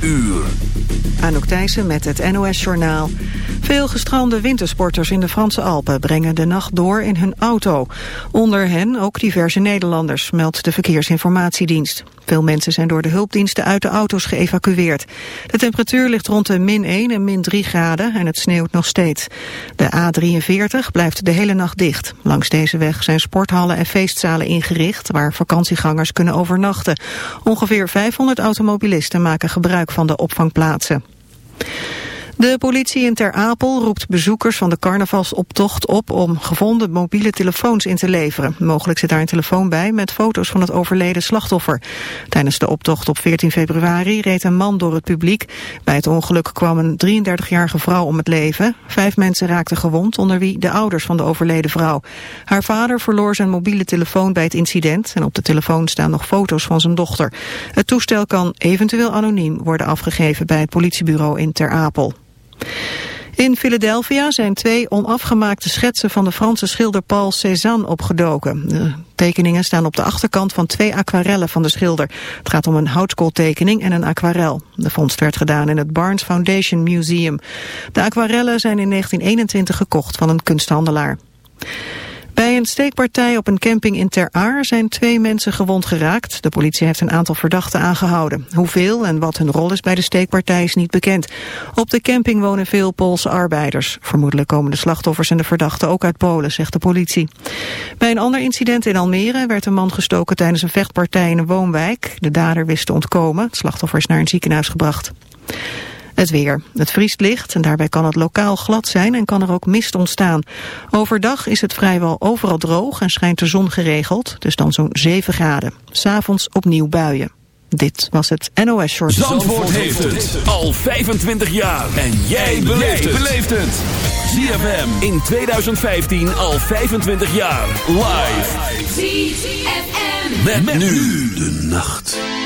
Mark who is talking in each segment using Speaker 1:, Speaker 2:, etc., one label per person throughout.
Speaker 1: uur.
Speaker 2: Anouk Thijssen met het NOS-journaal. Veel gestrande wintersporters in de Franse Alpen brengen de nacht door in hun auto. Onder hen ook diverse Nederlanders, meldt de Verkeersinformatiedienst. Veel mensen zijn door de hulpdiensten uit de auto's geëvacueerd. De temperatuur ligt rond de min 1 en min 3 graden en het sneeuwt nog steeds. De A43 blijft de hele nacht dicht. Langs deze weg zijn sporthallen en feestzalen ingericht... waar vakantiegangers kunnen overnachten. Ongeveer 500 automobilisten maken gebruik van de opvangplaatsen. De politie in Ter Apel roept bezoekers van de carnavalsoptocht op om gevonden mobiele telefoons in te leveren. Mogelijk zit daar een telefoon bij met foto's van het overleden slachtoffer. Tijdens de optocht op 14 februari reed een man door het publiek. Bij het ongeluk kwam een 33-jarige vrouw om het leven. Vijf mensen raakten gewond, onder wie de ouders van de overleden vrouw. Haar vader verloor zijn mobiele telefoon bij het incident en op de telefoon staan nog foto's van zijn dochter. Het toestel kan eventueel anoniem worden afgegeven bij het politiebureau in Ter Apel. In Philadelphia zijn twee onafgemaakte schetsen van de Franse schilder Paul Cézanne opgedoken. De tekeningen staan op de achterkant van twee aquarellen van de schilder. Het gaat om een houtskooltekening en een aquarel. De vondst werd gedaan in het Barnes Foundation Museum. De aquarellen zijn in 1921 gekocht van een kunsthandelaar. Bij een steekpartij op een camping in Ter Aar zijn twee mensen gewond geraakt. De politie heeft een aantal verdachten aangehouden. Hoeveel en wat hun rol is bij de steekpartij is niet bekend. Op de camping wonen veel Poolse arbeiders. Vermoedelijk komen de slachtoffers en de verdachten ook uit Polen, zegt de politie. Bij een ander incident in Almere werd een man gestoken tijdens een vechtpartij in een woonwijk. De dader wist te ontkomen. Het slachtoffer is naar een ziekenhuis gebracht. Het weer. Het vriest licht en daarbij kan het lokaal glad zijn en kan er ook mist ontstaan. Overdag is het vrijwel overal droog en schijnt de zon geregeld, dus dan zo'n 7 graden. S'avonds opnieuw buien. Dit was het NOS Short.
Speaker 1: Zandvoort, heeft het al 25 jaar. En jij beleeft het. ZFM in 2015 al 25 jaar. Live. ZFM. met nu de nacht.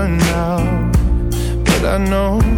Speaker 3: but I know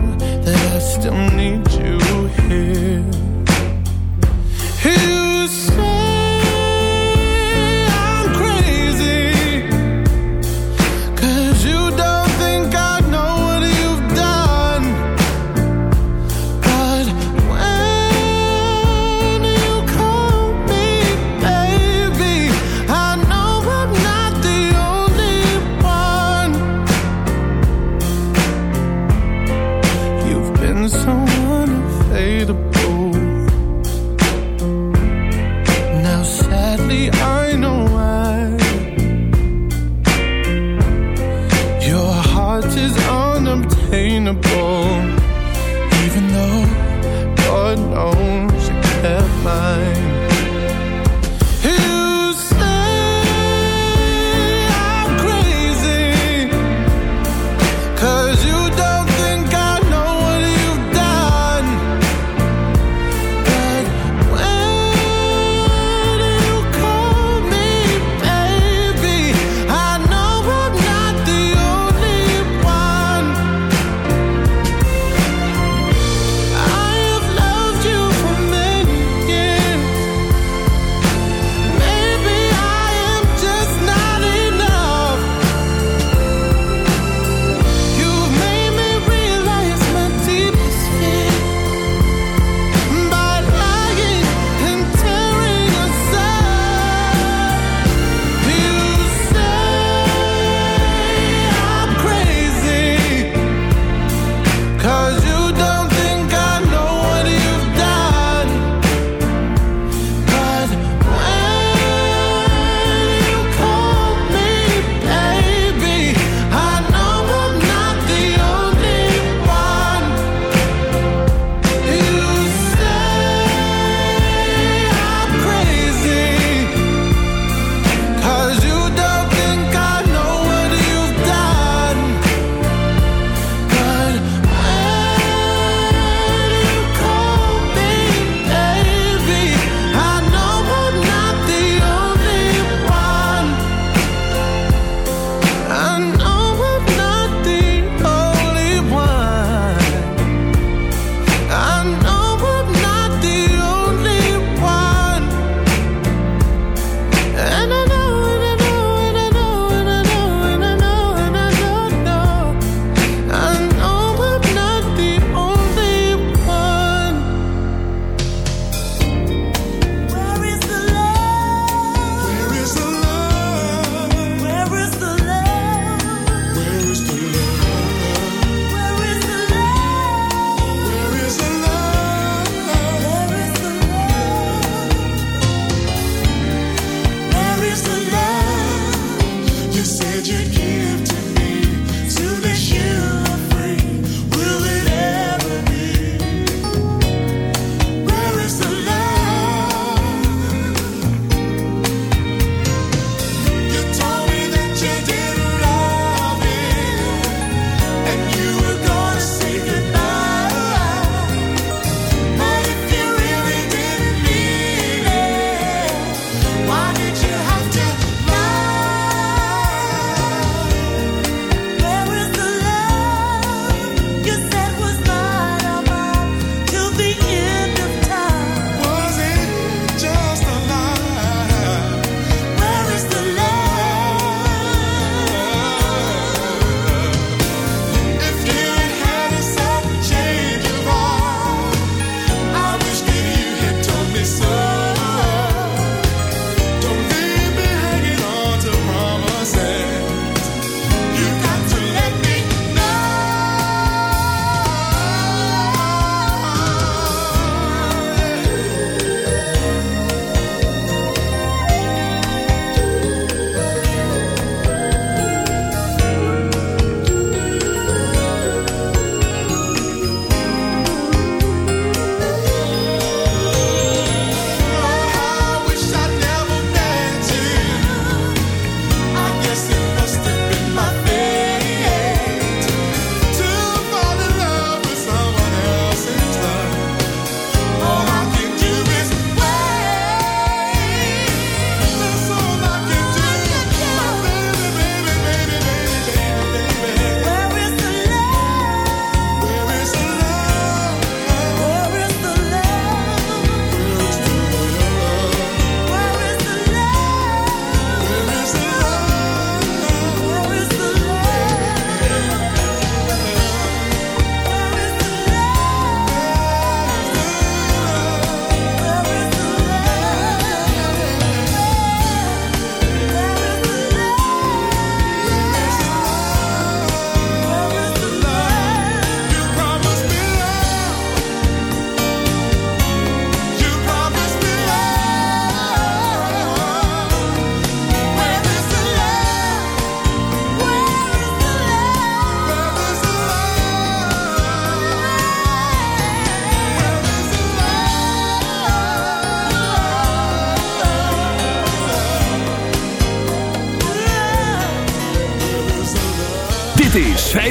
Speaker 3: need you.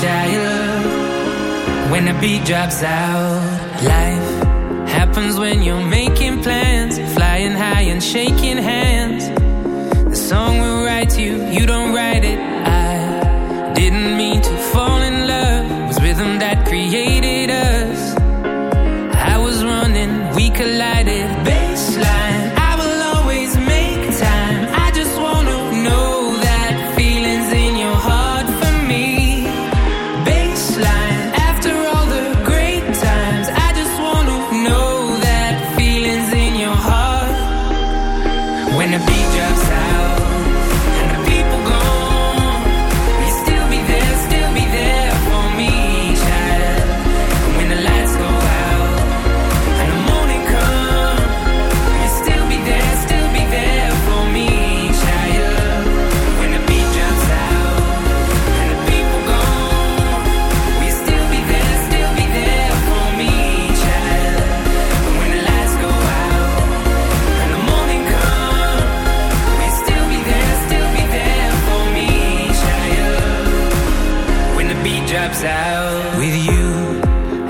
Speaker 4: child when the beat drops out. Life happens when you're making plans, flying high and shaking hands. The song will write you, you don't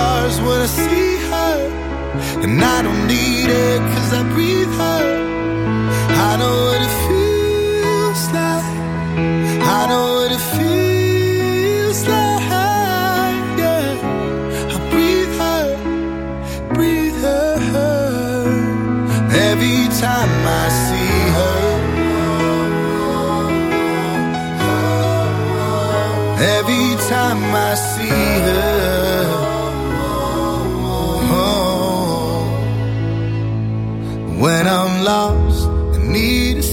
Speaker 5: stars when I see her. And I don't need it cause I breathe her. I know what it feels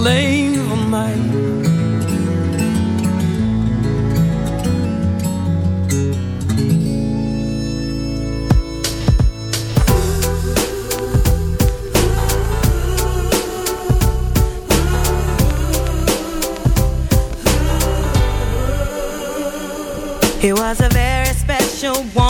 Speaker 6: alleen van mij.
Speaker 7: He was a very special
Speaker 8: one.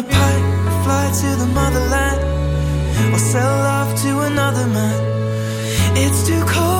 Speaker 4: a pipe, fly to the motherland, or sell love to another man. It's too cold.